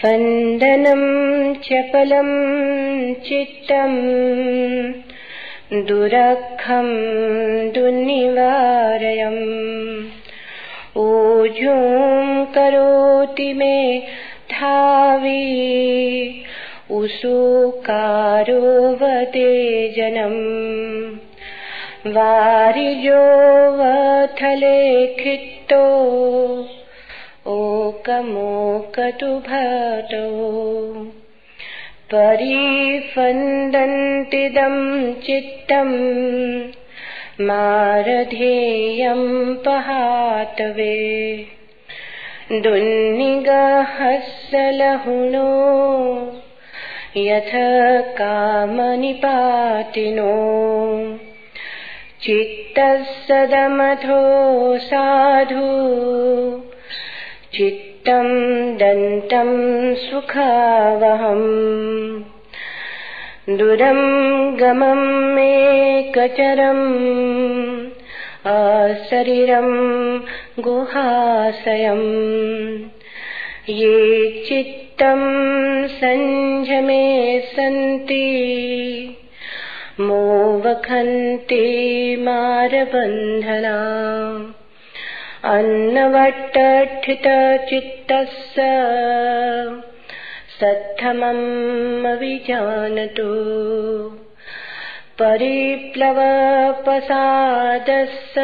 स्पन्दनं चपलं चित्तम् दुरखं दुर्निवारयम्। ऊजूं करोति मे धावी उसुकारो वते जनम् वारिजो वथले खित्तो ओकमोकतु भटो परिफन्दन्तिदं चित्तम् मारधेयं पहातवे दुन्निगहस्सलहुणो, यथ कामनिपातिनो। चित्तः सदमथो साधु चित्तं दन्तं सुखावहम्। दुरं गमं मेकचरम् अशरीरं गुहाशयम्। ये चित्तं सञ्झमे सन्ति मोवखन्ति मारबन्धना अन्नवट्टठितचित्तस्य सद्धमम् विजानतु परिप्लवपसादस्य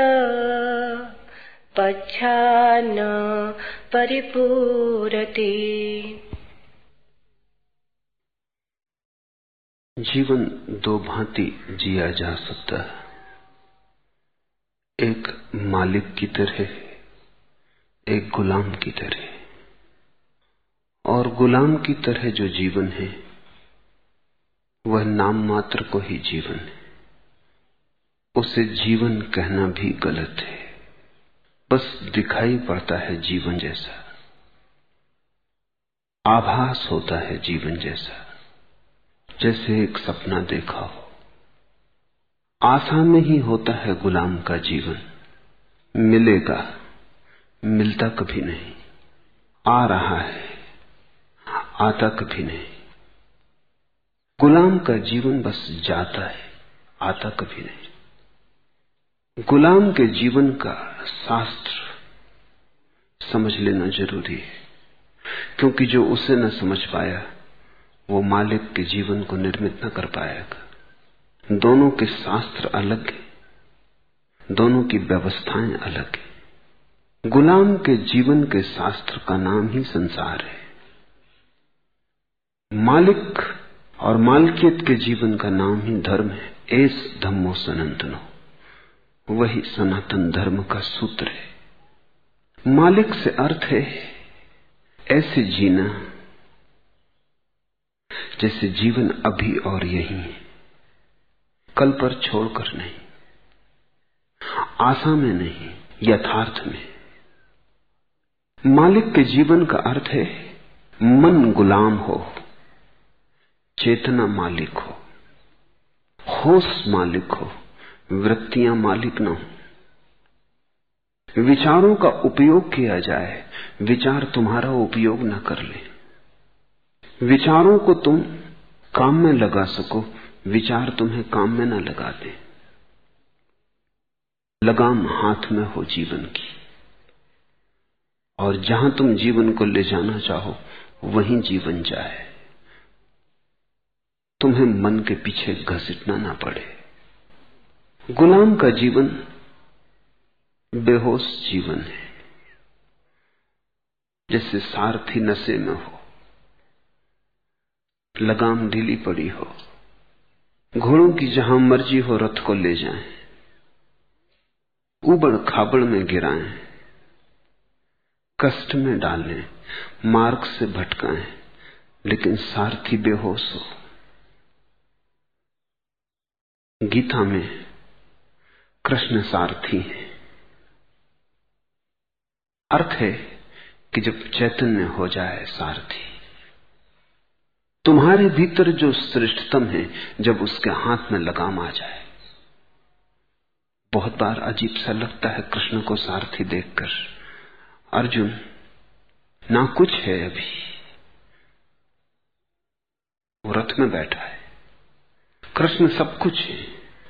पच्छान्न परिपूरति। जीवन दो भांति जिया जा सकता है। एक मालिक की तरह एक गुलाम की तरह। और गुलाम की तरह जो जीवन है, वह नाम मात्र को ही जीवन है। उसे जीवन कहना भी गलत है। बस दिखाई पड़ता है जीवन जैसा। आभास होता है जीवन जैसा। जैसे एक सपना देखा हो। आशा में ही होता है गुलाम का जीवन। मिलेगा। मिलता कभी नहीं। आ रहा है, आता कभी नहीं। गुलाम का जीवन बस जाता है, आता कभी नहीं। गुलाम के जीवन का शास्त्र समझ लेना ज़रूरी है, क्योंकि जो उसे न समझ पाया, वो मालिक के जीवन को निर्मित न कर पाएगा। दोनों के शास्त्र अलग है, दोनों की व्यवस्थाएँ अलग है। गुलाम के जीवन के शास्त्र का नाम ही संसार है। मालिक और मालकियत के जीवन का नाम ही धर्म है। एस धम्मो सनातनो वही सनातन धर्म का सूत्र है। मालिक से अर्थ है, ऐसे जीना जैसे जीवन अभी और यही है। कल पर छोड़कर नहीं, आशा में नहीं, यथार्थ में। मालिक के जीवन का अर्थ है, मन गुलाम हो, चेतना मालिक हो, होश मालिक हो, वृत्तियाँ मालिक न हो। विचारों का उपयोग किया जाए, विचार तुम्हारा उपयोग न कर ले। विचारों को तुम काम में लगा सको, विचार तुम्हें काम में न लगा दे। लगाम हाथ में हो जीवन की। और जहाँ तुम जीवन को ले जाना चाहो वहीं जीवन जाए। तुम्हें मन के पीछे घसीटना ना पड़े। गुलाम का जीवन बेहोश जीवन है। जैसे सारथी नशे में हो लगाम ढीली पड़ी हो घोड़ों की जहाँ मर्ज़ी हो रथ को ले जाएँ, उबड़ खाबड़ में गिराएँ, कष्ट में डालें, मार्ग से भटकाएँ, लेकिन सारथी बेहोश हो। गीता में कृष्ण सारथी है। अर्थ है कि जब चैतन्य हो जाए सारथी, तुम्हारे भीतर जो श्रेष्ठतम है, जब उसके हाथ में लगाम आ जाए। बहुत बार अजीब सा लगता है कृष्ण को सारथी देखकर। अर्जुन, ना कुछ है अभी। वो रथ में बैठा है। कृष्ण सब कुछ है,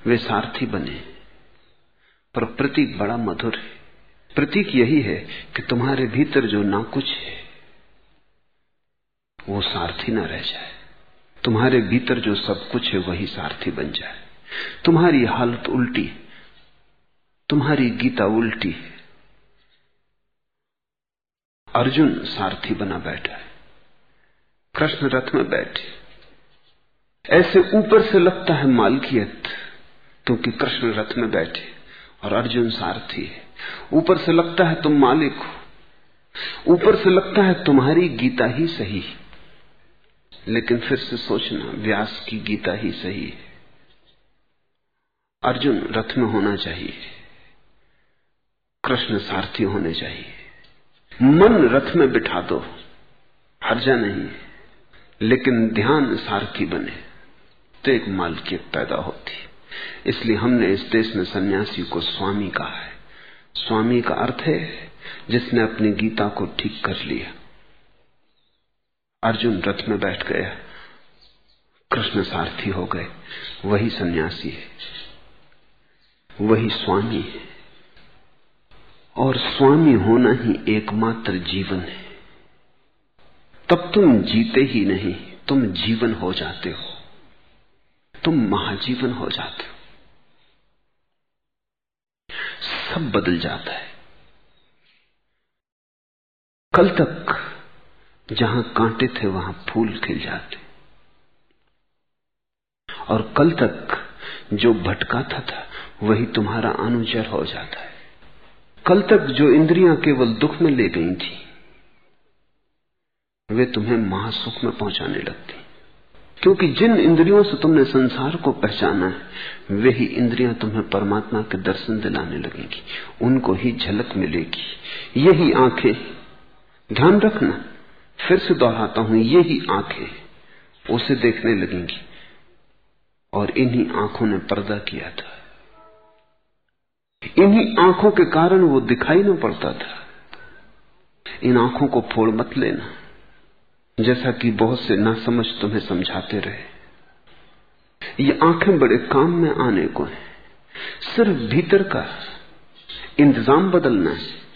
वे सारथी बने पर प्रतीक बड़ा मधुर है। प्रतीक यही है कि तुम्हारे भीतर जो ना कुछ है, वो सारथी ना रह जाए। तुम्हारे भीतर जो सब कुछ है, वही सारथी बन जाए। तुम्हारी हालत उल्टी, तुम्हारी गीता उल्टी अर्जुन सारथी बना बैठा है। कृष्ण रथ में बैठे। ऐसे ऊपर से लगता है मालकियत क्योंकि कृष्ण रथ में बैठे और अर्जुन सारथी है। ऊपर से लगता है तुम मालिक हो। ऊपर से लगता है तुम्हारी गीता ही सही लेकिन फिर से सोचना, व्यास की गीता ही सही है। अर्जुन रथ में होना चाहिए। कृष्ण सारथी होने चाहिए। मन रथ में बिठा दो। हर्जा नहीं लेकिन ध्यान सारथी बने। तो एक मालकियत पैदा होती इसलिए हमने इस देश में सन्यासी को स्वामी कहा है। स्वामी का अर्थ है, जिसने अपनी गीता को ठीक कर लिया। अर्जुन रथ में बैठ गया। कृष्ण सारथी हो गए। वही सन्यासी है। वही स्वामी है। और स्वामी होना ही एकमात्र जीवन है। तब तुम जीते ही नहीं, तुम जीवन हो जाते हो। तुम महाजीवन हो जाते हो। सब बदल जाता है। कल तक जहाँ कांटे थे, वहाँ फूल खिल जाते। और कल तक जो भटकाता था वही तुम्हारा अनुचर हो जाता है। कल तक जो इंद्रियाँ केवल दुख में ले गई थी, वे तुम्हें महासुख में पहुँचाने लगती। क्योंकि जिन इंद्रियों से तुमने संसार को पहचाना है, वे ही इंद्रियाँ तुम्हें परमात्मा के दर्शन दिलाने लगेंगी, उनको ही झलक मिलेगी। यही आँखें। ध्यान रखना, फिर से दोहराता हूँ, यही आँखें उसे देखने लगेंगी, और इन्हीं आँखों ने पर्दा किया था। इन्हीं आँखों के कारण वो दिखाई ना पड़ता था। इन आँखों को फोड़ मत लेना। जैसा कि बहुत से ना समझ तुम्हें समझाते रहे। ये आँखें बड़े काम में आने को है। सिर्फ़ भीतर का इंतज़ाम बदलना है।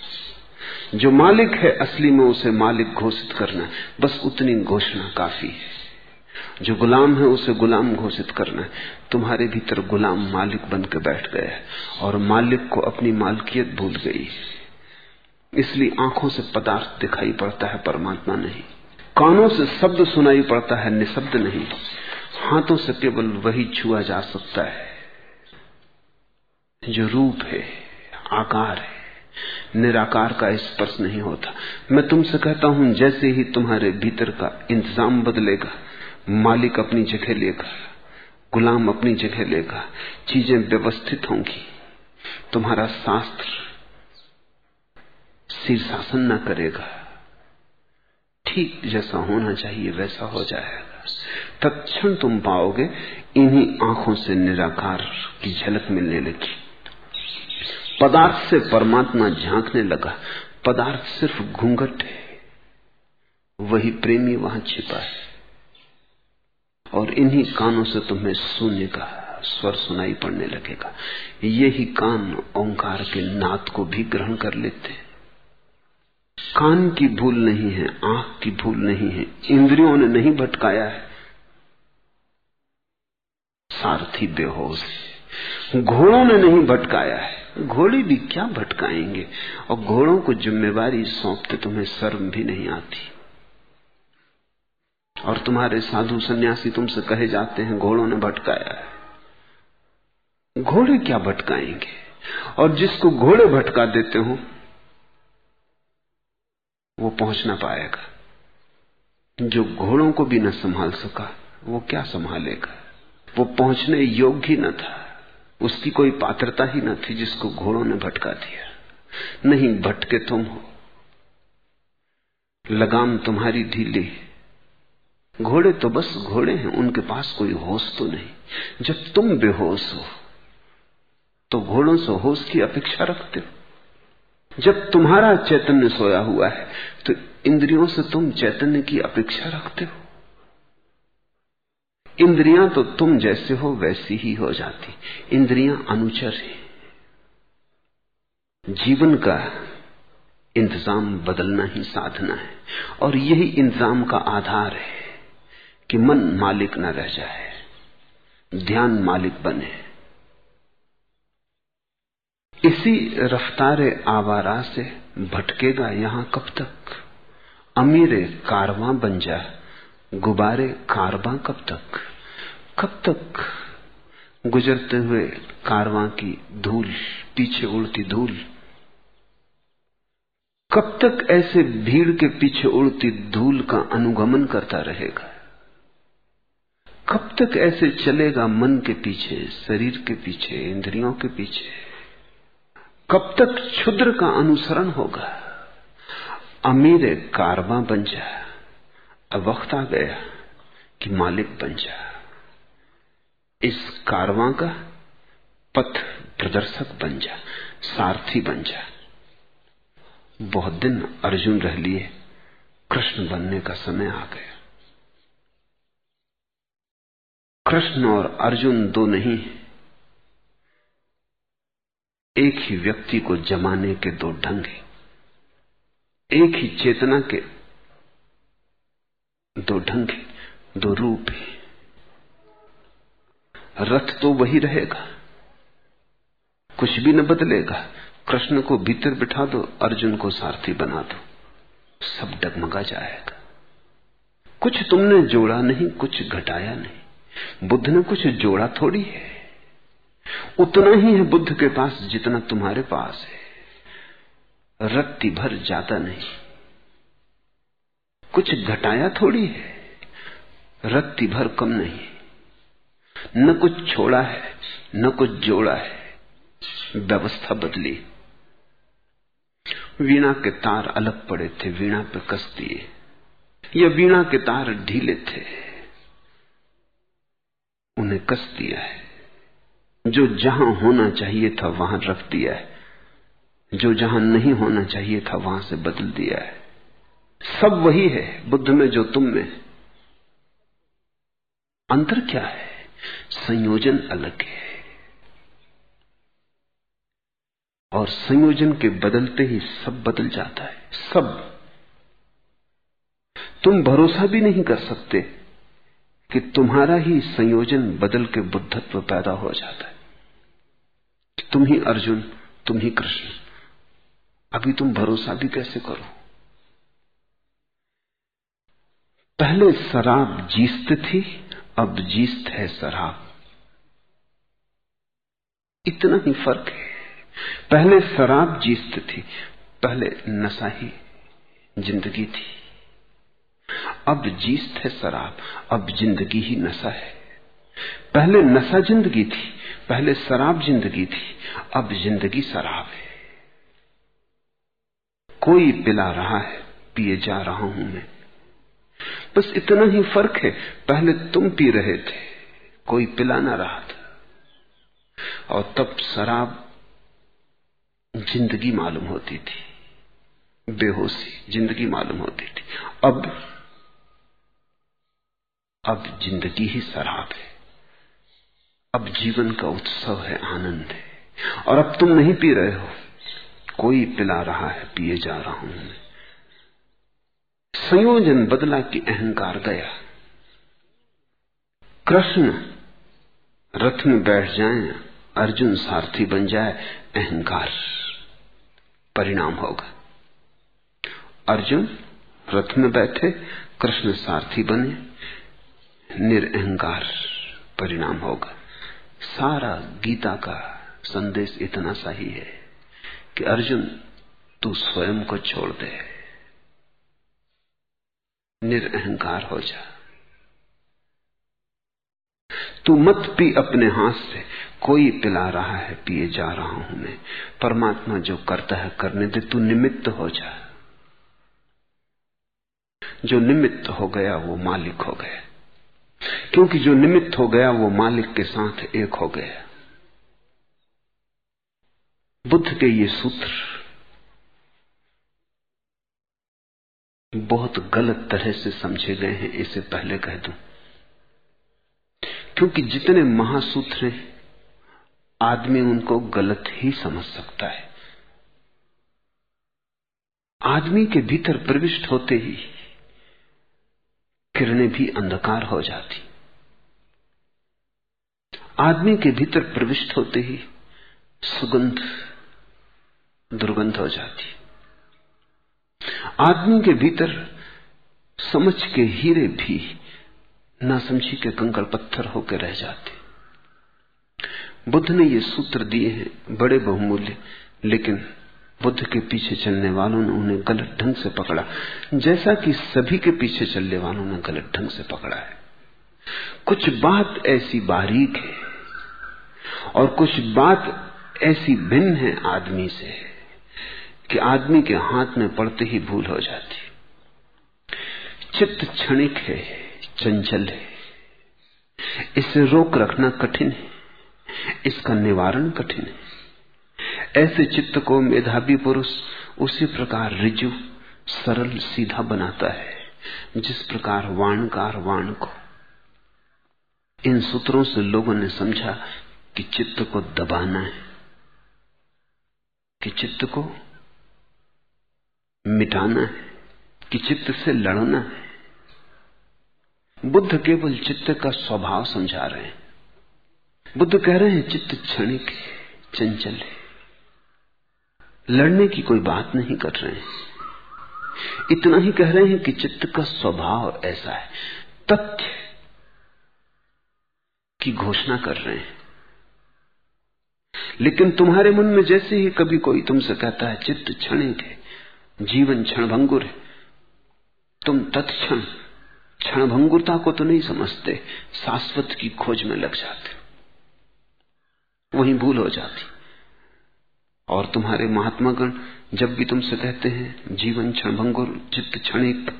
जो मालिक है, असली में उसे मालिक घोषित करना बस उतनी घोषणा काफ़ी है। जो गुलाम है, उसे गुलाम घोषित करना है। तुम्हारे भीतर गुलाम मालिक बन के बैठ गया है और मालिक को अपनी मालकियत भूल गई। इसलिए आँखों से पदार्थ दिखाई पड़ता है, परमात्मा नहीं। कानों से शब्द सुनाई पड़ता है, निशब्द नहीं। हाथों से केवल वही छुआ जा सकता है, जो रूप है, आकार है। निराकार का स्पर्श नहीं होता। मैं तुमसे कहता हूँ, जैसे ही तुम्हारे भीतर का इंतज़ाम बदलेगा मालिक अपनी जगह लेगा गुलाम अपनी जगह लेगा चीज़ें व्यवस्थित होंगी। तुम्हारा शास्त्र शीर्षासन न करेगा। ठीक जैसा होना चाहिए, वैसा हो जाएगा। तत्क्षण तुम पाओगे, इन्हीं आँखों से निराकार की झलक मिलने लगी। पदार्थ से परमात्मा झांकने लगा। पदार्थ सिर्फ़ घूंघट है। वही प्रेमी वहाँ छिपा है। और इन्हीं कानों से तुम्हें शून्य का स्वर सुनाई पड़ने लगेगा। यही कान ओंकार के नाद को भी ग्रहण कर लेते हैं। कान की भूल नहीं है, आँख की भूल नहीं है, इंद्रियों ने नहीं भटकाया है। सारथी बेहोश घोड़ों ने नहीं भटकाया है। घोड़े भी क्या भटकाएँगे? और घोड़ों को जिम्मेवारी सौंपते तुम्हें शर्म भी नहीं आती। और तुम्हारे साधु सन्यासी तुमसे कहे जाते हैं, घोड़ों ने भटकाया है। घोड़े क्या भटकाएँगे? और जिसको घोड़े भटका देते हो, वो पहुँच ना पाएगा। जो घोड़ों को भी न संभाल सका, वो क्या संभालेगा? वो पहुँचने योग्य ही न था। उसकी कोई पात्रता ही न थी जिसको घोड़ों ने भटका दिया। नहीं भटके तुम हो। लगाम तुम्हारी ढीली घोड़े तो बस घोड़े हैं, उनके पास कोई होश तो नहीं। जब तुम बेहोश हो तो घोड़ों से होश की अपेक्षा रखते हो। जब तुम्हारा चैतन्य सोया हुआ है तो इंद्रियों से तुम चैतन्य की अपेक्षा रखते हो। इंद्रियाँ तो तुम जैसे हो, वैसी ही हो जाती। इंद्रियाँ अनुचर है। जीवन का इंतज़ाम बदलना ही साधना है, और यही इंतज़ाम का आधार है। कि मन मालिक न रह जाए, ध्यान मालिक बने। इसी रफ्तार आवारा से भटकेगा यहाँ कब तक? अमीरे कारवां बन जा, गुबारे कारवां कब तक? कब तक गुजरते हुए कारवां की धूल, पीछे उड़ती धूल? कब तक ऐसे भीड़ के पीछे उड़ती धूल का अनुगमन करता रहेगा? कब तक ऐसे चलेगा मन के पीछे, शरीर के पीछे, इंद्रियों के पीछे? कब तक क्षुद्र का अनुसरण होगा? अमीर कारवा बन जा। अब वक्त आ गया कि मालिक बन जा। इस कारवां का पथ प्रदर्शक बन जा, सारथी बन जा। बहुत दिन अर्जुन रह लिए, कृष्ण बनने का समय आ गया। कृष्ण और अर्जुन दो नहीं एक ही व्यक्ति को जमाने के दो ढंग हैं। एक ही चेतना के दो ढंग हैं, दो रूप हैं। रथ तो वही रहेगा। कुछ भी न बदलेगा। कृष्ण को भीतर बिठा दो, अर्जुन को सारथी बना दो। सब डगमगा जाएगा। कुछ तुमने जोड़ा नहीं, कुछ घटाया नहीं। बुद्ध ने कुछ जोड़ा थोड़ी है। उतना ही है बुद्ध के पास जितना तुम्हारे पास है। रत्ती भर ज़्यादा नहीं। कुछ घटाया थोड़ी है। रत्ती भर कम नहीं। न कुछ छोड़ा है, न कुछ जोड़ा है। व्यवस्था बदली। वीणा के तार अलग पड़े थे, वीणा पे कस दिए। या वीणा के तार ढीले थे। उन्हें कस दिया है। जो जहाँ होना चाहिए था वहाँ रख दिया है। जो जहाँ नहीं होना चाहिए था वहाँ से बदल दिया है। सब वही है बुद्ध में जो तुम में। अंतर क्या है? संयोजन अलग है। और संयोजन के बदलते ही सब बदल जाता है। सब। तुम भरोसा भी नहीं कर सकते। कि तुम्हारा ही संयोजन बदल के बुद्धत्व पैदा हो जाता है। तुम ही अर्जुन, तुम ही कृष्ण। अभी तुम भरोसा भी कैसे करो? पहले शराब जीस्त थी, अब जीस्त है शराब। इतना ही फ़र्क है। पहले शराब जीस्त थी, पहले नशा ही ज़िंदगी थी। अब जीत है शराब, अब ज़िंदगी ही नशा है। पहले नशा ज़िंदगी थी, पहले शराब ज़िंदगी थी, अब ज़िंदगी शराब है। कोई पिला रहा है, पिए जा रहा हूँ मैं। बस इतना ही फ़र्क है, पहले तुम पी रहे थे, कोई पिला ना रहा था। और तब शराब ज़िंदगी मालूम होती थी, बेहोशी ज़िंदगी मालूम होती थी। अब अब ज़िंदगी ही शराब है। अब जीवन का उत्सव है, आनंद है। और अब तुम नहीं पी रहे हो। कोई पिला रहा है, पिए जा रहा हूँ मैं। संयोजन बदला कि अहंकार गया। कृष्ण, रथ में बैठ जाए, अर्जुन सारथी बन जाए, अहंकार परिणाम होगा। अर्जुन, रथ में बैठे, कृष्ण सारथी बने। निरअहकार परिणाम होगा। सारा गीता का संदेश इतना सही है कि अर्जुन, तू स्वयं को छोड़ दे। निरअहकार हो जा। तू मत पी अपने हाथ से। कोई पिला रहा है, पिए जा रहा हूँ मैं। परमात्मा जो करता है करने दे, तू निमित्त हो जा। जो निमित्त हो गया, वो मालिक हो गया। क्योंकि जो निमित्त हो गया, वो मालिक के साथ एक हो गया। बुद्ध के ये सूत्र बहुत गलत तरह से समझे गए हैं, इसे पहले कह दूँ। क्योंकि जितने महासूत्र हैं, आदमी उनको गलत ही समझ सकता है। आदमी के भीतर प्रविष्ट होते ही किरणें भी अंधकार हो जाती। आदमी के भीतर प्रविष्ट होते ही सुगंध दुर्गंध हो जाती। आदमी के भीतर समझ के हीरे भी नासमझी के कंकड़ पत्थर होकर रह जाते। बुद्ध ने ये सूत्र दिए हैं, बड़े बहुमूल्य, लेकिन बुद्ध के पीछे चलने वालों ने उन्हें गलत ढंग से पकड़ा। जैसा कि सभी के पीछे चलने वालों ने गलत ढंग से पकड़ा है। कुछ बात ऐसी बारीक है और कुछ बात ऐसी भिन्न है आदमी से कि आदमी के हाथ में पड़ते ही भूल हो जाती। चित्त क्षणिक है, चंचल है। इसे रोक रखना कठिन है। इसका निवारण कठिन है। ऐसे चित्त को मेधावी पुरुष उसी प्रकार रिजु, सरल, सीधा बनाता है, जिस प्रकार वाणकार वाण को इन सूत्रों से लोगों ने समझा कि चित्त को दबाना है, कि चित्त को मिटाना है, कि चित्त से लड़ना है। बुद्ध केवल चित्त का स्वभाव समझा रहे हैं। बुद्ध कह रहे हैं, चित्त क्षणिक चंचल है। लड़ने की कोई बात नहीं कर रहे हैं। इतना ही कह रहे हैं कि चित्त का स्वभाव ऐसा है, तथ्य की घोषणा कर रहे हैं। लेकिन तुम्हारे मन में जैसे ही कभी कोई तुमसे कहता है, चित्त क्षणिक है, जीवन क्षणभंगुर है, तुम तत्क्षण क्षणभंगुरता को तो नहीं समझते, शाश्वत की खोज में लग जाते वहीं भूल हो जाती। और तुम्हारे महात्मागण जब भी तुमसे कहते हैं, जीवन क्षणभंगुर चित्त क्षणिक,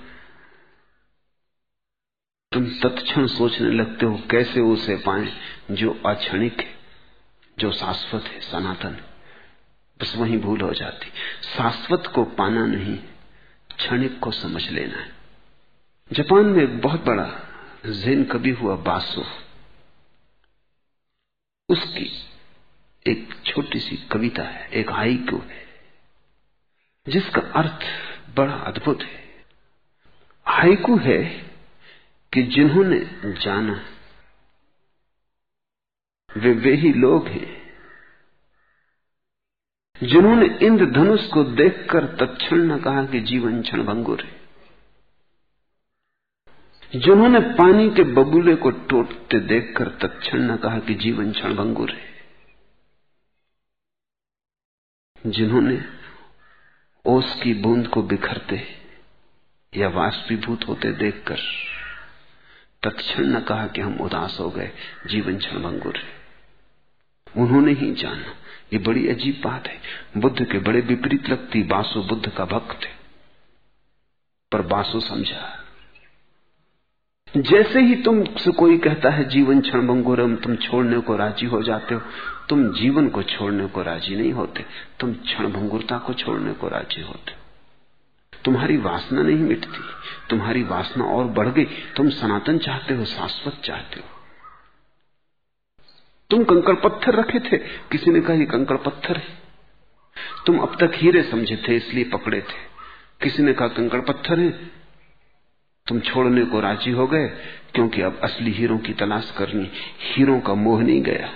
तुम तत्क्षण सोचने लगते हो, कैसे उसे पाए जो अक्षणिक है, जो शाश्वत है, सनातन है। बस वही भूल हो जाती। शाश्वत को पाना नहीं, क्षणिक को समझ लेना है। जापान में एक बहुत बड़ा जेन कवि हुआ बासो, उसकी एक छोटी सी कविता है, एक हाइकू है, जिसका अर्थ बड़ा अद्भुत है। हाइकू है कि जिन्होंने जाना, वे वे ही लोग हैं, जिन्होंने इंद्रधनुष को देखकर तत्क्षण न कहा कि जीवन क्षण भंगुर है, जिन्होंने पानी के बबूले को टोटते देखकर तत्क्षण न कहा कि जीवन क्षण भंगुर है। जिन्होंने ओस की बूंद को बिखरते या वाष्पीभूत होते देखकर तत्क्षण न कहा कि हम उदास हो गए, जीवन क्षण भंगुर है। उन्होंने ही जाना। ये बड़ी अजीब बात है। बुद्ध के बड़े विपरीत लगती बासु बुद्ध का भक्त है। पर बासु समझा, जैसे ही तुम तुमसे कोई कहता है, जीवन क्षण भंगुरम तुम छोड़ने को राज़ी हो जाते हो तुम जीवन को छोड़ने को राज़ी नहीं होते, तुम क्षण भंगुरता को छोड़ने को राज़ी होते तुम्हारी वासना नहीं मिटती, तुम्हारी वासना और बढ़ गई, तुम सनातन चाहते हो, शाश्वत चाहते हो। तुम कंकड़ पत्थर रखे थे, किसी ने कहा ये कंकड़ पत्थर है। तुम अब तक हीरे समझे थे, इसलिए पकड़े थे। किसी ने कहा कंकड़ पत्थर है। तुम छोड़ने को राज़ी हो गए, क्योंकि अब असली हीरो की तलाश करनी, हीरो का मोह नहीं गया।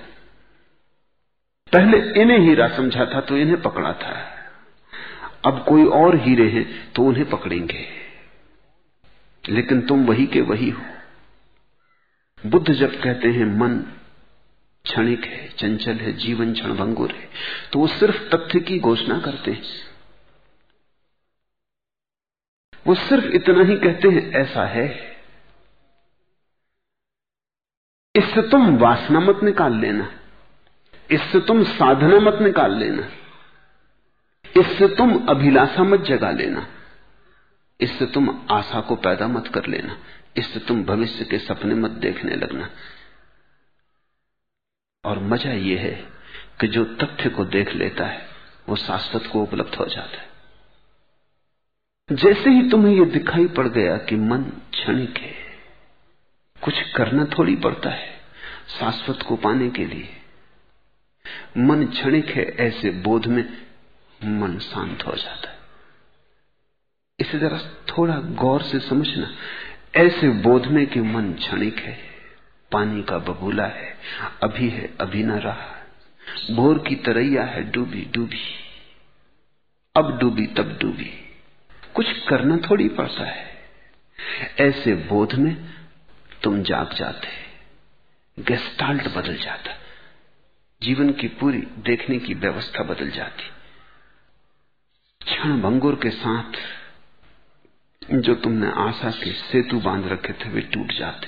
पहले इन्हें हीरा समझा था तो इन्हें पकड़ा था। अब कोई और हीरे हैं तो उन्हें पकड़ेंगे। लेकिन तुम वही के वही हो। बुद्ध जब कहते हैं, मन क्षणिक है, चंचल है, जीवन क्षण भंगुर है तो वो सिर्फ़ तथ्य की घोषणा करते हैं। वो सिर्फ़ इतना ही कहते हैं, ऐसा है। इससे तुम वासना मत निकाल लेना। इससे तुम साधना मत निकाल लेना। इससे तुम अभिलाषा मत जगा लेना। इससे तुम आशा को पैदा मत कर लेना। इससे तुम भविष्य के सपने मत देखने लगना। और मज़ा यह है कि जो तथ्य को देख लेता है, वो शाश्वत को उपलब्ध हो जाता है। जैसे ही तुम्हें यह दिखाई पड़ गया कि मन क्षणिक है, कुछ करना थोड़ी पड़ता है, शाश्वत को पाने के लिए। मन क्षणिक है, ऐसे बोध में मन शांत हो जाता है। इसे जरा थोड़ा गौर से समझना। ऐसे बोध में कि मन क्षणिक है, पानी का बबूला है, अभी है, अभी न रहा। भोर की तरैया है, डूबी डूबी। अब डूबी, तब डूबी। कुछ करना थोड़ी पड़ता है। ऐसे बोध में तुम जाग जाते गेस्टाल्ट बदल जाता जीवन की पूरी देखने की व्यवस्था बदल जाती। क्षण भंगुर के साथ जो तुमने आशा के सेतु बाँध रखे थे, वे टूट जाते।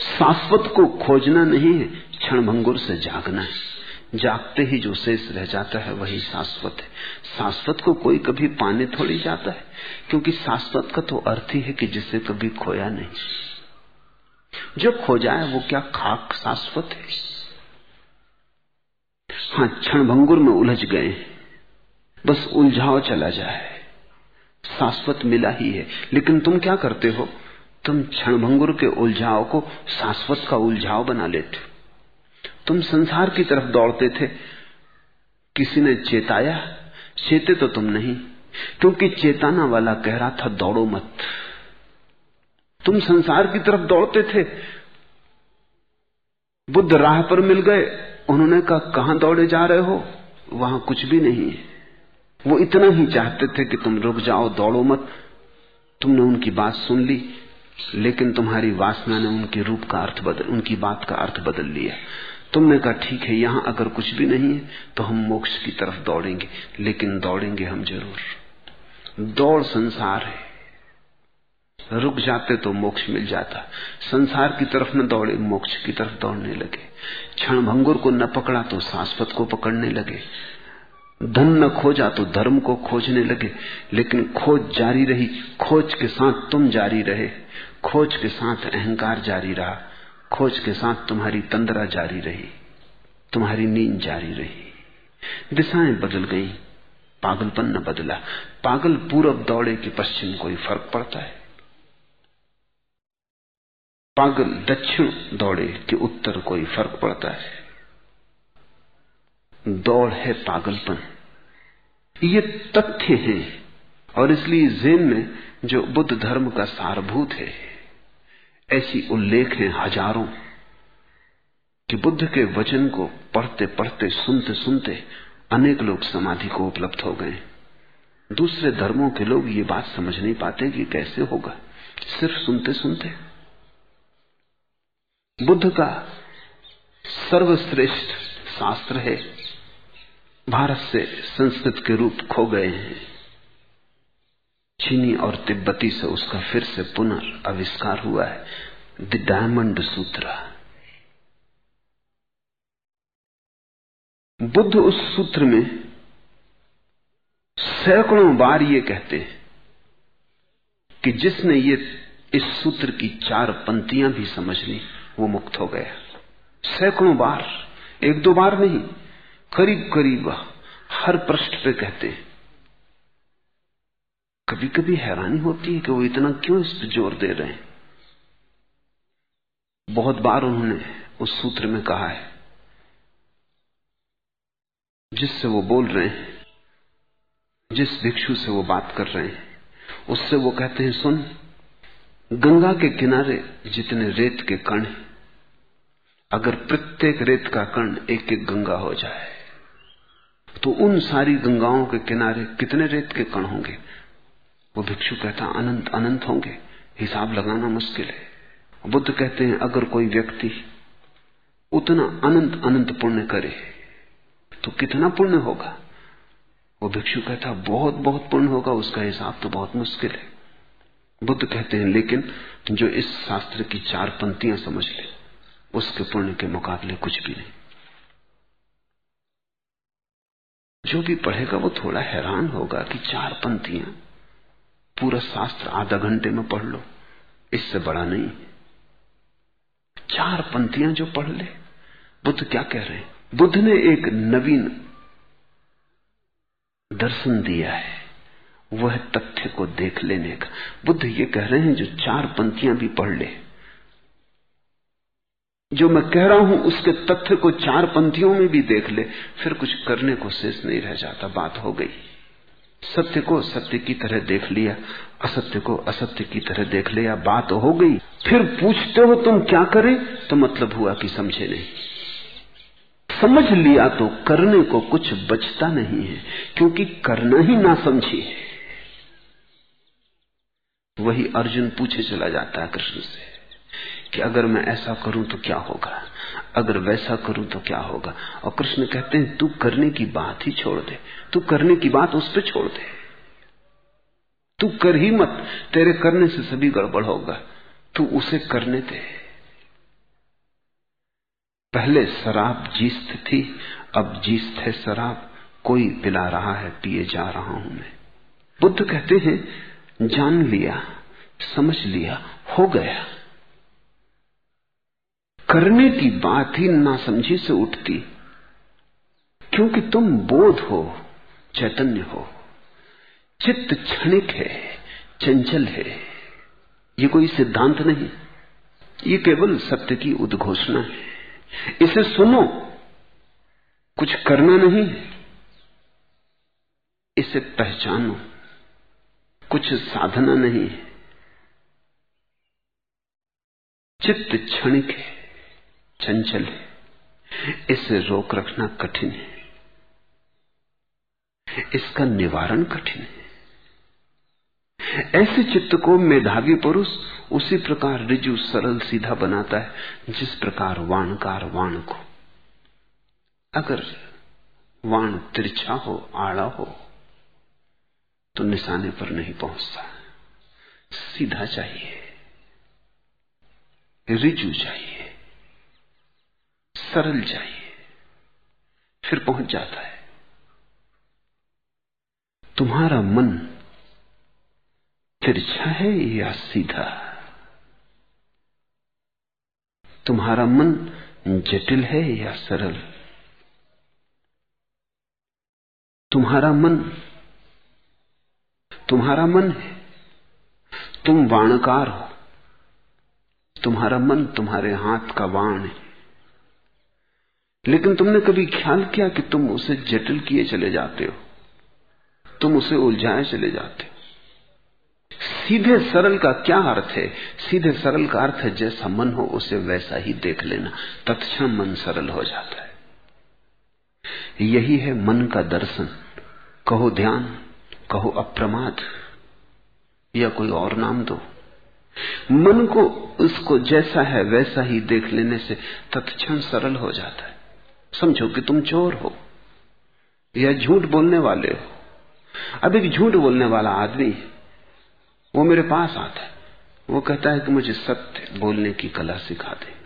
शाश्वत को खोजना नहीं है, क्षण भंगुर से जागना है। जागते ही जो शेष रह जाता है, वही शाश्वत है। शाश्वत को कोई कभी पाने थोड़ी जाता है, क्योंकि शाश्वत का तो अर्थ ही है कि जिसे कभी खोया नहीं। जो खो जाए वो क्या खाक शाश्वत है? हाँ क्षण भंगुर में उलझ गए बस उलझाव चला जाए। शाश्वत मिला ही है। लेकिन तुम क्या करते हो? तुम क्षणभंगुर के उलझाव को शाश्वत का उलझाव बना लेते हो। तुम संसार की तरफ़ दौड़ते थे। किसी ने चेताया? चेते तो तुम नहीं। क्योंकि चेताना वाला कह रहा था, दौड़ो मत। तुम संसार की तरफ़ दौड़ते थे। बुद्ध राह पर मिल गए। उन्होंने कहा, कहाँ दौड़े जा रहे हो? वहाँ कुछ भी नहीं है। वो इतना ही चाहते थे कि तुम रुक जाओ, दौड़ो मत। तुमने उनकी बात सुन ली, लेकिन तुम्हारी वासना ने उनके रूप का अर्थ बदल, उनकी बात का अर्थ बदल लिया। तुमने कहा, ठीक है, यहाँ अगर कुछ भी नहीं है तो हम मोक्ष की तरफ़ दौड़ेंगे, लेकिन दौड़ेंगे हम ज़रूर। दौड़ संसार है। रुक जाते तो मोक्ष मिल जाता। संसार की तरफ़ न दौड़े, मोक्ष की तरफ़ दौड़ने लगे। क्षण भंगुर को न पकड़ा तो शाश्वत को पकड़ने लगे। धन न खोजा तो धर्म को खोजने लगे। लेकिन खोज जारी रही, खोज के साथ तुम जारी रहे। खोज के साथ अहंकार जारी रहा। खोज के साथ तुम्हारी तंद्रा जारी रही। तुम्हारी नींद जारी रही। दिशाएँ बदल गई। पागलपन न बदला। पागल पूरब दौड़े कि पश्चिम कोई फ़र्क पड़ता है। पागल दक्षिण दौड़े कि उत्तर कोई फ़र्क पड़ता है। दौड़ है पागलपन। ये तथ्य है, और इसलिए जेन में जो बुद्ध धर्म का सारभूत है, ऐसी उल्लेख है हज़ारों, कि बुद्ध के वचन को पढ़ते पढ़ते सुनते सुनते अनेक लोग समाधि को उपलब्ध हो गए। दूसरे धर्मों के लोग ये बात समझ नहीं पाते कि कैसे होगा। सिर्फ़ सुनते सुनते। बुद्ध का सर्वश्रेष्ठ शास्त्र है। भारत से संस्कृत के रूप खो गए हैं। चीनी और तिब्बती से उसका फिर से पुनर्विष्कार हुआ है। द डायमंड सूत्र बुद्ध उस सूत्र में सैकड़ों बार ये कहते हैं कि जिसने ये इस सूत्र की चार पंक्तियाँ भी समझ ली। वो मुक्त हो गया सैकड़ों बार, एक दो बार नहीं करीब करीब हर पृष्ठ पे कहते हैं। कभी कभी हैरानी होती है कि वो इतना क्यों इस पर ज़ोर दे रहे हैं? बहुत बार उन्होंने उस सूत्र में कहा है, जिससे वो बोल रहे हैं, जिस भिक्षु से वो बात कर रहे हैं, उससे वो कहते हैं, सुन गंगा के किनारे जितने रेत के कण हैं, अगर प्रत्येक रेत का कण एक एक गंगा हो जाए तो उन सारी गंगाओं के किनारे कितने रेत के कण होंगे? वो भिक्षु कहता, अनंत अनंत होंगे। हिसाब लगाना मुश्किल है। बुद्ध कहते हैं, अगर कोई व्यक्ति उतना अनंत अनंत पुण्य करे तो कितना पुण्य होगा? वो भिक्षु कहता, बहुत बहुत पुण्य होगा। उसका हिसाब तो बहुत मुश्किल है। बुद्ध कहते हैं, लेकिन जो इस शास्त्र की चार पंक्तियाँ समझ ले, उसके पुण्य के मुकाबले कुछ भी नहीं। जो भी पढ़ेगा, वो थोड़ा हैरान होगा कि चार पंक्तियाँ पूरा शास्त्र आधा घंटे में पढ़ लो। इससे बड़ा नहीं। चार पंक्तियाँ जो पढ़ ले, बुद्ध क्या कह रहे हैं? बुद्ध ने एक नवीन दर्शन दिया है। वह तथ्य को देख लेने का। बुद्ध ये कह रहे हैं, जो चार पंक्तियाँ भी पढ़ ले। जो मैं कह रहा हूँ, उसके तथ्य को चार पंक्तियों में भी देख ले, फिर कुछ करने को शेष नहीं रह जाता, बात हो गई। सत्य को सत्य की तरह देख लिया, असत्य को असत्य की तरह देख लिया, बात हो गई। फिर पूछते हो तुम क्या करें तो मतलब हुआ कि समझे नहीं। समझ लिया तो करने को कुछ बचता नहीं है, क्योंकि करना ही ना समझी वही अर्जुन पूछे चला जाता है कृष्ण से कि अगर मैं ऐसा करूँ तो क्या होगा? अगर वैसा करूँ तो क्या होगा? और कृष्ण कहते हैं, तू करने की बात ही छोड़ दे। तू करने की बात उस पर छोड़ दे। तू कर ही मत। तेरे करने से सभी गड़बड़ होगा। तू उसे करने दे। पहले शराब जीस्त थी, अब जीस्त है शराब। कोई पिला रहा है, पिए जा रहा हूँ मैं। बुद्ध कहते हैं जान लिया, समझ लिया, हो गया। करने की बात ही ना समझी से उठती, क्योंकि तुम बोध हो, चैतन्य हो। चित्त क्षणिक है, चंचल है। ये कोई सिद्धांत नहीं, ये केवल सत्य की उद्घोषणा है। इसे सुनो, कुछ करना नहीं, इसे पहचानो। कुछ साधना नहीं है। चित्त क्षणिक है, चंचल है। इसे रोक रखना कठिन है। इसका निवारण कठिन है। ऐसे चित्त को मेधावी पुरुष उसी प्रकार रिजु सरल सीधा बनाता है, जिस प्रकार वाणकार वाण को। अगर वाण तिरछा हो, आड़ा हो तो निशाने पर नहीं पहुँचता। सीधा चाहिए। रिजु चाहिए। सरल चाहिए। फिर पहुँच जाता है। तुम्हारा मन तिरछा है या सीधा? तुम्हारा मन जटिल है या सरल? तुम्हारा मन तुम्हारा मन है। तुम वाणकार हो। तुम्हारा मन तुम्हारे हाथ का वाण है। लेकिन तुमने कभी ख्याल किया कि तुम उसे जटिल किए चले जाते हो? तुम उसे उलझाए चले जाते हो? सीधे सरल का क्या अर्थ है? सीधे सरल का अर्थ है, जैसा मन हो, उसे वैसा ही देख लेना। तत्क्षण मन सरल हो जाता है। यही है मन का दर्शन। कहो ध्यान। कहो अप्रमाद या कोई और नाम दो। मन को उसको जैसा है वैसा ही देख लेने से तत्क्षण सरल हो जाता है। समझो कि तुम चोर हो या झूठ बोलने वाले हो। अब एक झूठ बोलने वाला आदमी, वो मेरे पास आता है। वो कहता है कि मुझे सत्य बोलने की कला सिखा दे।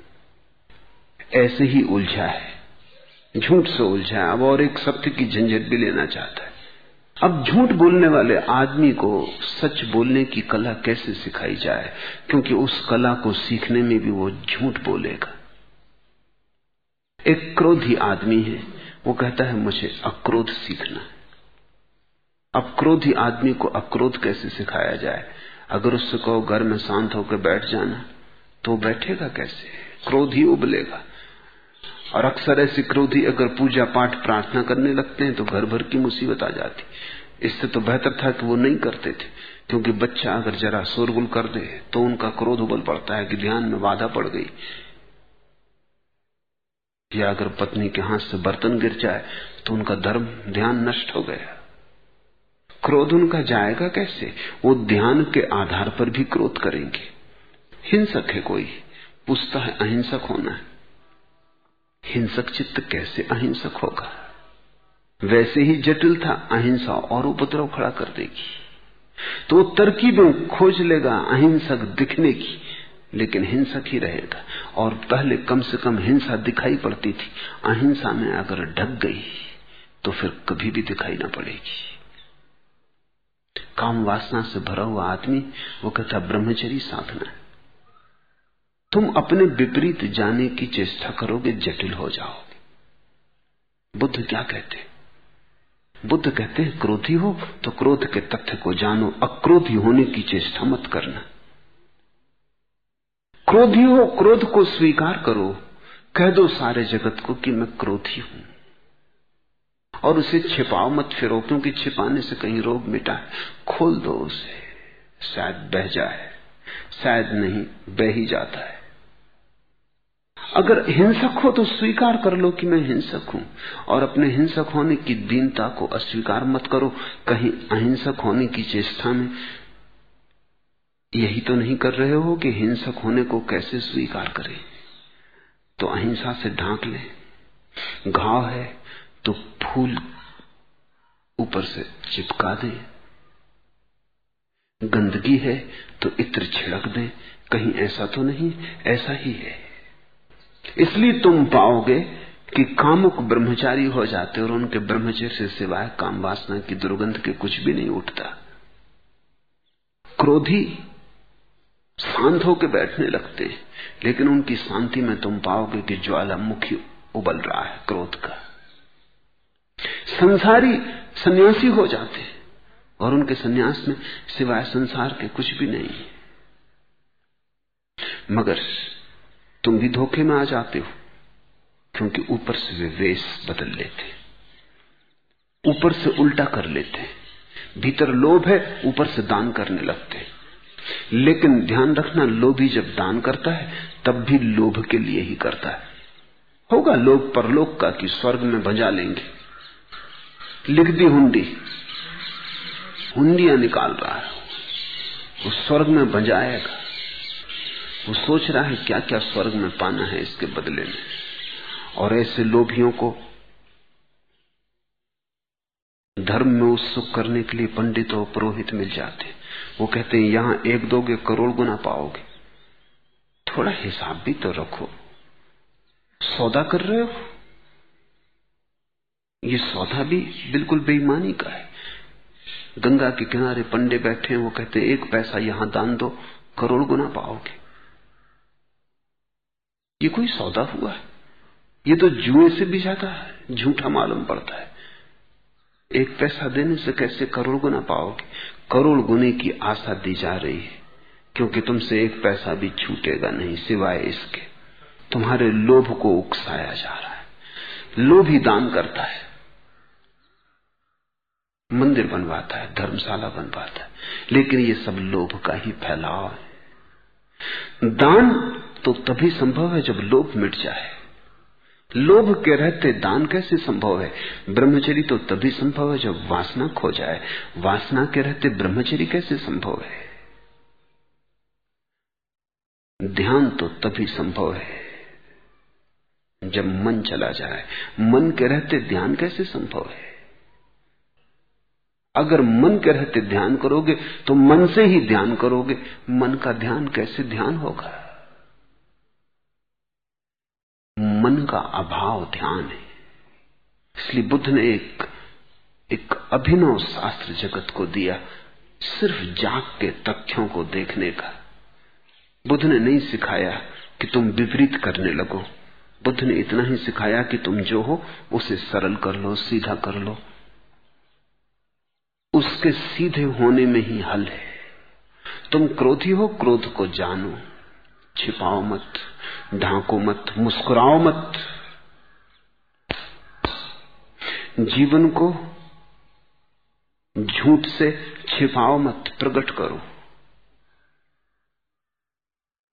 ऐसे ही उलझा है। झूठ से उलझा है। अब और एक सत्य की झंझट भी लेना चाहता है। अब झूठ बोलने वाले आदमी को सच बोलने की कला कैसे सिखाई जाए? क्योंकि उस कला को सीखने में भी वो झूठ बोलेगा। एक क्रोधी आदमी है, वो कहता है, मुझे अक्रोध सीखना है। अब क्रोधी आदमी को अक्रोध कैसे सिखाया जाए? अगर उससे कहो, घर में शांत होकर बैठ जाना। तो बैठेगा कैसे? क्रोध ही उबलेगा। और अक्सर ऐसे क्रोधी अगर पूजा पाठ प्रार्थना करने लगते हैं तो घर भर की मुसीबत आ जाती। इससे तो बेहतर था कि वो नहीं करते थे, क्योंकि बच्चा अगर जरा शोरगुल कर दे तो उनका क्रोध उबल पड़ता है कि ध्यान में बाधा पड़ गई। या अगर पत्नी के हाथ से बर्तन गिर जाए तो उनका धर्म ध्यान नष्ट हो गया। क्रोध उनका जाएगा कैसे? वो ध्यान के आधार पर भी क्रोध करेंगे। हिंसक है कोई। पूछता है, अहिंसक होना है। हिंसक चित्त कैसे अहिंसक होगा? वैसे ही जटिल था, अहिंसा और उपद्रव खड़ा कर देगी। तो तरकीबें खोज लेगा अहिंसक दिखने की, लेकिन हिंसक ही रहेगा। और पहले कम से कम हिंसा दिखाई पड़ती थी। अहिंसा में अगर ढक गई तो फिर कभी भी दिखाई ना पड़ेगी। काम वासना से भरा हुआ आदमी, वो कहता ब्रह्मचरी साधना है। तुम अपने विपरीत जाने की चेष्टा करोगे, जटिल हो जाओगे। बुद्ध क्या कहते? बुद्ध कहते हैं, क्रोधी हो तो क्रोध के तथ्य को जानो, अक्रोधी होने की चेष्टा मत करना। क्रोधी हो, क्रोध को स्वीकार करो। कह दो सारे जगत को कि मैं क्रोधी हूँ। और उसे छिपाओ मत, फिरो, क्योंकि छिपाने से कहीं रोग मिटा खोल दो उसे। शायद बह जाए, शायद नहीं, बह ही जाता है। अगर हिंसक हो तो स्वीकार कर लो कि मैं हिंसक हूँ। और अपने हिंसक होने की दीनता को अस्वीकार मत करो। कहीं अहिंसक होने की चेष्टा में यही तो नहीं कर रहे हो कि हिंसक होने को कैसे स्वीकार करें। तो अहिंसा से ढांक ले। घाव है तो फूल ऊपर से चिपका दे। गंदगी है तो इत्र छिड़क दे। कहीं ऐसा तो नहीं, ऐसा ही है। इसलिए तुम पाओगे कि कामुक ब्रह्मचारी हो जाते और उनके ब्रह्मचर्य से सिवाय काम वासना की दुर्गंध के कुछ भी नहीं उठता। क्रोधी शांत होकर बैठने लगते लेकिन उनकी शांति में तुम पाओगे कि ज्वालामुखी उबल रहा है क्रोध का। संसारी सन्यासी हो जाते हैं और उनके सन्यास में सिवाय संसार के कुछ भी नहीं मगर तुम भी धोखे में आ जाते हो, क्योंकि ऊपर से वे वेश बदल लेते ऊपर से उल्टा कर लेते भीतर लोभ है, ऊपर से दान करने लगते लेकिन ध्यान रखना, लोभी जब दान करता है, तब भी लोभ के लिए ही करता है। होगा लोग परलोक का कि स्वर्ग में भजा लेंगे। लिख दी हुंडी। हुंडियाँ निकाल रहा है। वो स्वर्ग में बजाएगा वो सोच रहा है क्या क्या स्वर्ग में पाना है इसके बदले में। और ऐसे लोभियों को धर्म में उत्सुक करने के लिए पंडित और पुरोहित मिल जाते। वो कहते हैं, यहाँ एक दोगे करोड़ गुना पाओगे। थोड़ा हिसाब भी तो रखो। सौदा कर रहे हो? ये सौदा भी बिल्कुल बेईमानी का है। गंगा के किनारे पंडे बैठे हैं, वो कहते हैं, एक पैसा यहाँ दान दो, करोड़ गुना पाओगे। ये कोई सौदा हुआ है? ये तो जुए से भी ज़्यादा झूठा मालूम पड़ता है। एक पैसा देने से कैसे करोड़ गुना पाओगे? करोड़ गुने की आशा दी जा रही है, क्योंकि तुमसे एक पैसा भी छूटेगा नहीं सिवाय इसके। तुम्हारे लोभ को उकसाया जा रहा है, लोभ ही दान करता है। मंदिर बनवाता है, धर्मशाला बनवाता है, लेकिन ये सब लोभ का ही फैलाव है। दान तो तभी संभव है जब लोभ मिट जाए। लोभ के रहते दान कैसे संभव है? ब्रह्मचरी तो तभी संभव है जब वासना खो जाए। वासना के रहते ब्रह्मचरी कैसे संभव है? ध्यान तो तभी संभव है जब मन चला जाए। मन के रहते ध्यान कैसे संभव है? अगर मन के रहते ध्यान करोगे तो मन से ही ध्यान करोगे। मन का ध्यान कैसे ध्यान होगा? मन का अभाव ध्यान है। इसलिए बुद्ध ने एक एक अभिनव शास्त्र जगत को दिया, सिर्फ़ जाग के तथ्यों को देखने का। बुद्ध ने नहीं सिखाया कि तुम विपरीत करने लगो। बुद्ध ने इतना ही सिखाया कि तुम जो हो, उसे सरल कर लो, सीधा कर लो। उसके सीधे होने में ही हल है। तुम क्रोधी हो, क्रोध को जानो, छिपाओ मत। ढांको मत, मुस्कुराओ मत। जीवन को झूठ से छिपाओ मत, प्रकट करो।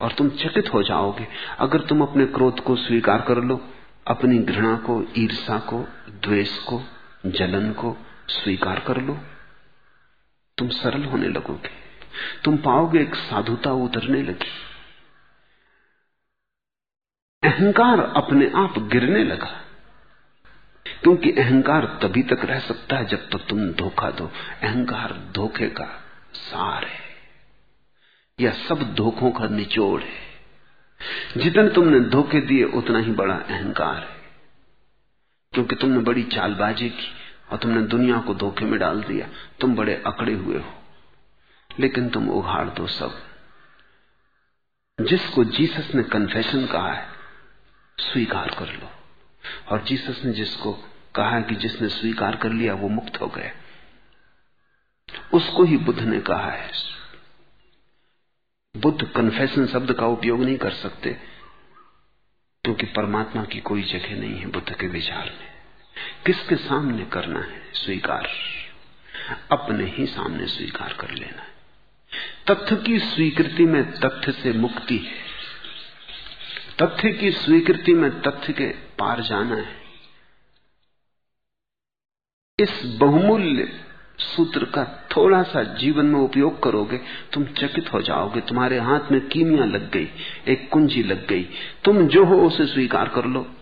और तुम चकित हो जाओगे। अगर तुम अपने क्रोध को स्वीकार कर लो, अपनी घृणा को ईर्षा को, द्वेष को, जलन को स्वीकार कर लो, तुम सरल होने लगोगे। तुम पाओगे एक साधुता उतरने लगी। अहंकार अपने आप गिरने लगा। क्योंकि अहंकार तभी तक रह सकता है जब तक तो तुम धोखा दो। अहंकार धोखे का सार है। या सब धोखों का निचोड़ है। जितने तुमने धोखे दिए, उतना ही बड़ा अहंकार है। क्योंकि तुमने बड़ी चालबाजी की और तुमने दुनिया को धोखे में डाल दिया। तुम बड़े अकड़े हुए हो। लेकिन तुम उघाड़ दो सब। जिसको जीसस ने कन्फेशन कहा है स्वीकार कर लो। और जीसस ने जिसको कहा कि जिसने स्वीकार कर लिया, वो मुक्त हो गए। उसको ही बुद्ध ने कहा है। बुद्ध कन्फेशन शब्द का उपयोग नहीं कर सकते, क्योंकि परमात्मा की कोई जगह नहीं है बुद्ध के विचार में। किसके सामने करना है स्वीकार? अपने ही सामने स्वीकार कर लेना है। तथ्य की स्वीकृति में तथ्य से मुक्ति है। तथ्य की स्वीकृति में तथ्य के पार जाना है। इस बहुमूल्य सूत्र का थोड़ा सा जीवन में उपयोग करोगे, तुम चकित हो जाओगे, तुम्हारे हाथ में कीमिया लग गई, एक कुंजी लग गई। तुम जो हो उसे स्वीकार कर लो।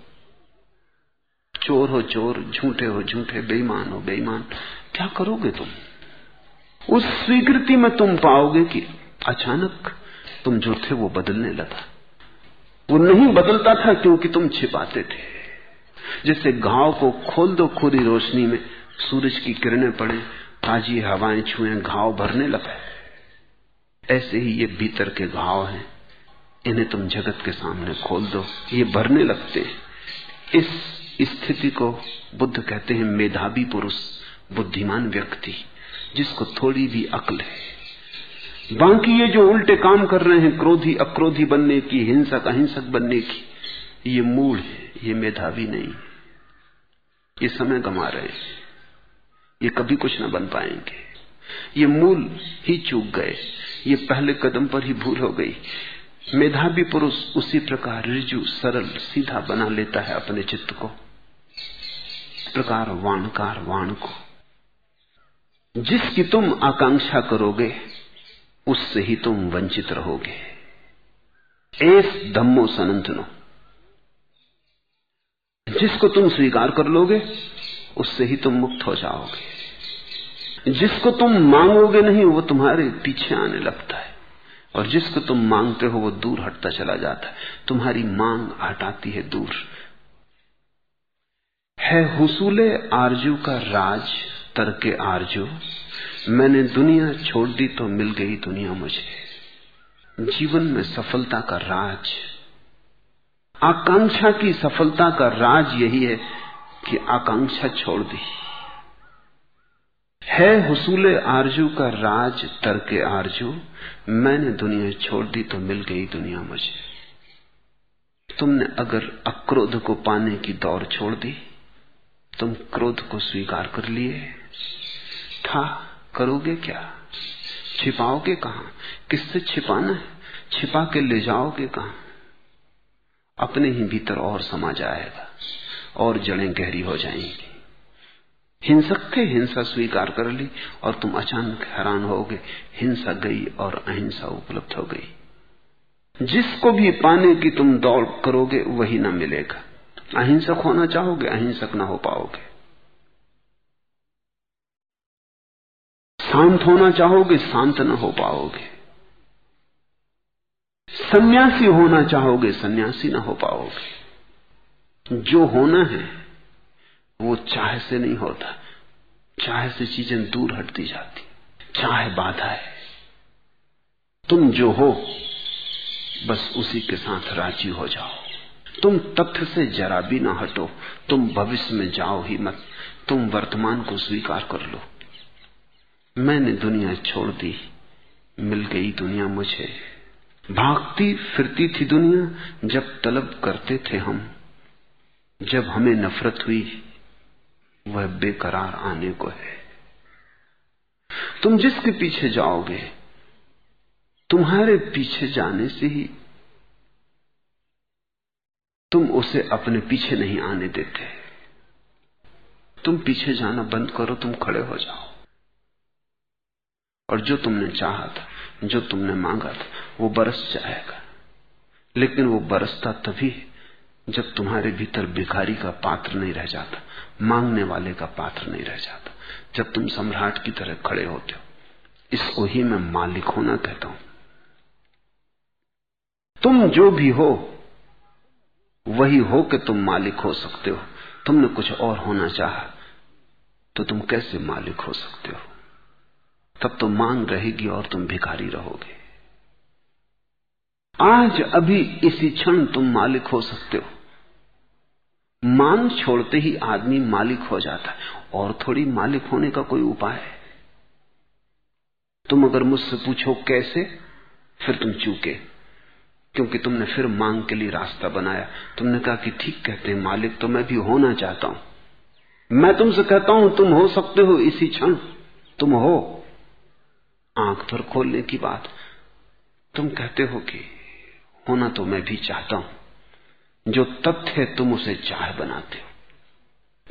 चोर हो चोर, झूठे हो झूठे, बेईमान हो बेईमान, क्या करोगे तुम? उस स्वीकृति में तुम पाओगे कि अचानक तुम जो थे वो बदलने लगा। वो नहीं बदलता था क्योंकि तुम छिपाते थे। जैसे घाव को खोल दो खुली रोशनी में, सूरज की किरणें पड़े, ताजी हवाएँ छुए, घाव भरने लगा ऐसे ही ये भीतर के घाव हैं। इन्हें तुम जगत के सामने खोल दो। ये भरने लगते इस स्थिति को बुद्ध कहते हैं मेधावी पुरुष, बुद्धिमान व्यक्ति, जिसको थोड़ी भी अकल है। बाकी ये जो उल्टे काम कर रहे हैं, क्रोधी, अक्रोधी बनने की, हिंसक, अहिंसक बनने की, ये मूल है, ये मेधावी नहीं ये समय गमा रहे हैं। ये कभी कुछ न बन पाएँगे। ये मूल ही चूक गए। ये पहले कदम पर ही भूल हो गई। मेधावी पुरुष उसी प्रकार रिजु सरल, सीधा बना लेता है अपने चित्त को। प्रकार वाणकार वाण को। जिसकी तुम आकांक्षा करोगे उससे ही तुम वंचित रहोगे। एस धम्मो सनंतनो। जिसको तुम स्वीकार कर लोगे, उससे ही तुम मुक्त हो जाओगे। जिसको तुम मांगोगे नहीं, वो तुम्हारे पीछे आने लगता है। और जिसको तुम मांगते हो, वो दूर हटता चला जाता है। तुम्हारी मांग हटाती है दूर। है हुसूले आरज़ू का राज तरके आरज़ू। मैंने दुनिया छोड़ दी तो मिल गई दुनिया मुझे। जीवन में सफलता का राज। आकांक्षा की सफलता का राज यही है कि आकांक्षा छोड़ दी। है हुसूले आरज़ू का राज, तरके आरज़ू। मैंने दुनिया छोड़ दी तो मिल गई दुनिया मुझे। तुमने अगर अक्रोध को पाने की दौड़ छोड़ दी, तुम क्रोध को स्वीकार कर लिए। था। करोगे क्या? छिपाओगे कहा? किससे छिपाना है? छिपा के ले जाओगे कहा? अपने ही भीतर और समा जाएगा और जड़ें गहरी हो जाएँगी। हिंसक थे हिंसा स्वीकार कर ली और तुम अचानक हैरान होगे हिंसा गई और अहिंसा उपलब्ध हो गई। जिसको भी पाने की तुम दौड़ करोगे, वही ना मिलेगा। अहिंसक होना चाहोगे, अहिंसक ना हो पाओगे। शांत होना चाहोगे, शांत न हो पाओगे। सन्यासी होना चाहोगे, सन्यासी न हो पाओगे। जो होना है, वो चाह से नहीं होता। चाह से चीज़ें दूर हटती जाती। चाह बाधा है। तुम जो हो, बस उसी के साथ राज़ी हो जाओ। तुम तथ्य से जरा भी ना हटो। तुम भविष्य में जाओ ही मत। तुम वर्तमान को स्वीकार कर लो। मैंने दुनिया छोड़ दी, मिल गई दुनिया मुझे। भागती फिरती थी दुनिया जब तलब करते थे हम। जब हमें नफरत हुई, वह बेकरार आने को है। तुम जिसके पीछे जाओगे, तुम्हारे पीछे जाने से ही तुम उसे अपने पीछे नहीं आने देते। तुम पीछे जाना बंद करो, तुम खड़े हो जाओ। और जो तुमने चाहा था, जो तुमने मांगा था, वो बरस जाएगा। लेकिन वो बरसता तभी जब तुम्हारे भीतर भिखारी का पात्र नहीं रह जाता, मांगने वाले का पात्र नहीं रह जाता, जब तुम सम्राट की तरह खड़े होते हो। इसको ही मैं मालिक होना कहता हूँ। तुम जो भी हो, वही हो कि तुम मालिक हो सकते हो। तुमने कुछ और होना चाहा तो तुम कैसे मालिक हो सकते हो? तब तो मांग रहेगी और तुम भिखारी रहोगे। आज अभी इसी क्षण तुम मालिक हो सकते हो। मांग छोड़ते ही आदमी मालिक हो जाता है और थोड़ी मालिक होने का कोई उपाय है। तुम अगर मुझसे पूछो कैसे, फिर तुम चूके, क्योंकि तुमने फिर मांग के लिए रास्ता बनाया। तुमने कहा कि ठीक कहते हैं, मालिक तो मैं भी होना चाहता हूँ। मैं तुमसे कहता हूँ, तुम हो सकते हो इसी क्षण। तुम हो। आँख पर खोलने की बात। तुम कहते हो कि होना तो मैं भी चाहता हूँ। जो तथ्य है, तुम उसे चाह बनाते हो।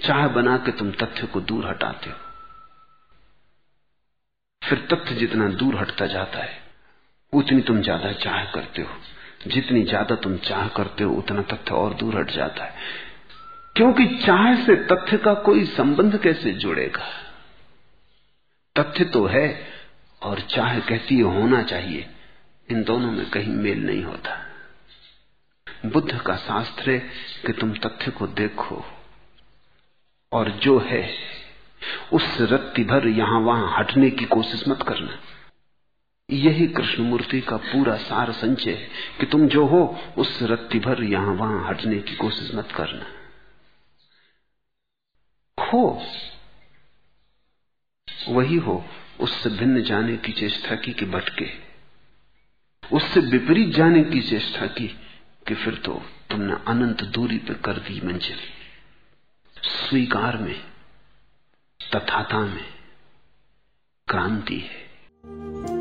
चाह बना के तुम तथ्य को दूर हटाते हो। फिर तथ्य जितना दूर हटता जाता है, उतनी तुम ज़्यादा चाह करते हो। जितनी ज़्यादा तुम चाह करते हो, उतना तथ्य और दूर हट जाता है। क्योंकि चाह से तथ्य का कोई संबंध कैसे जुड़ेगा? तथ्य तो है और चाह है होना चाहिए, इन दोनों में कहीं मेल नहीं होता। बुद्ध का शास्त्र है कि तुम तथ्य को देखो, और जो है, उस रत्ती भर यहाँ वहाँ हटने की कोशिश मत करना। यही कृष्णमूर्ति का पूरा सार संचय है कि तुम जो हो, उस रत्ती भर यहाँ वहाँ हटने की कोशिश मत करना। हो वही हो उससे भिन्न जाने की चेष्टा की कि भटके। उससे विपरीत जाने की चेष्टा की कि फिर तो तुमने अनंत दूरी पर कर दी मंजिल। स्वीकार में तथाता में क्रांति है।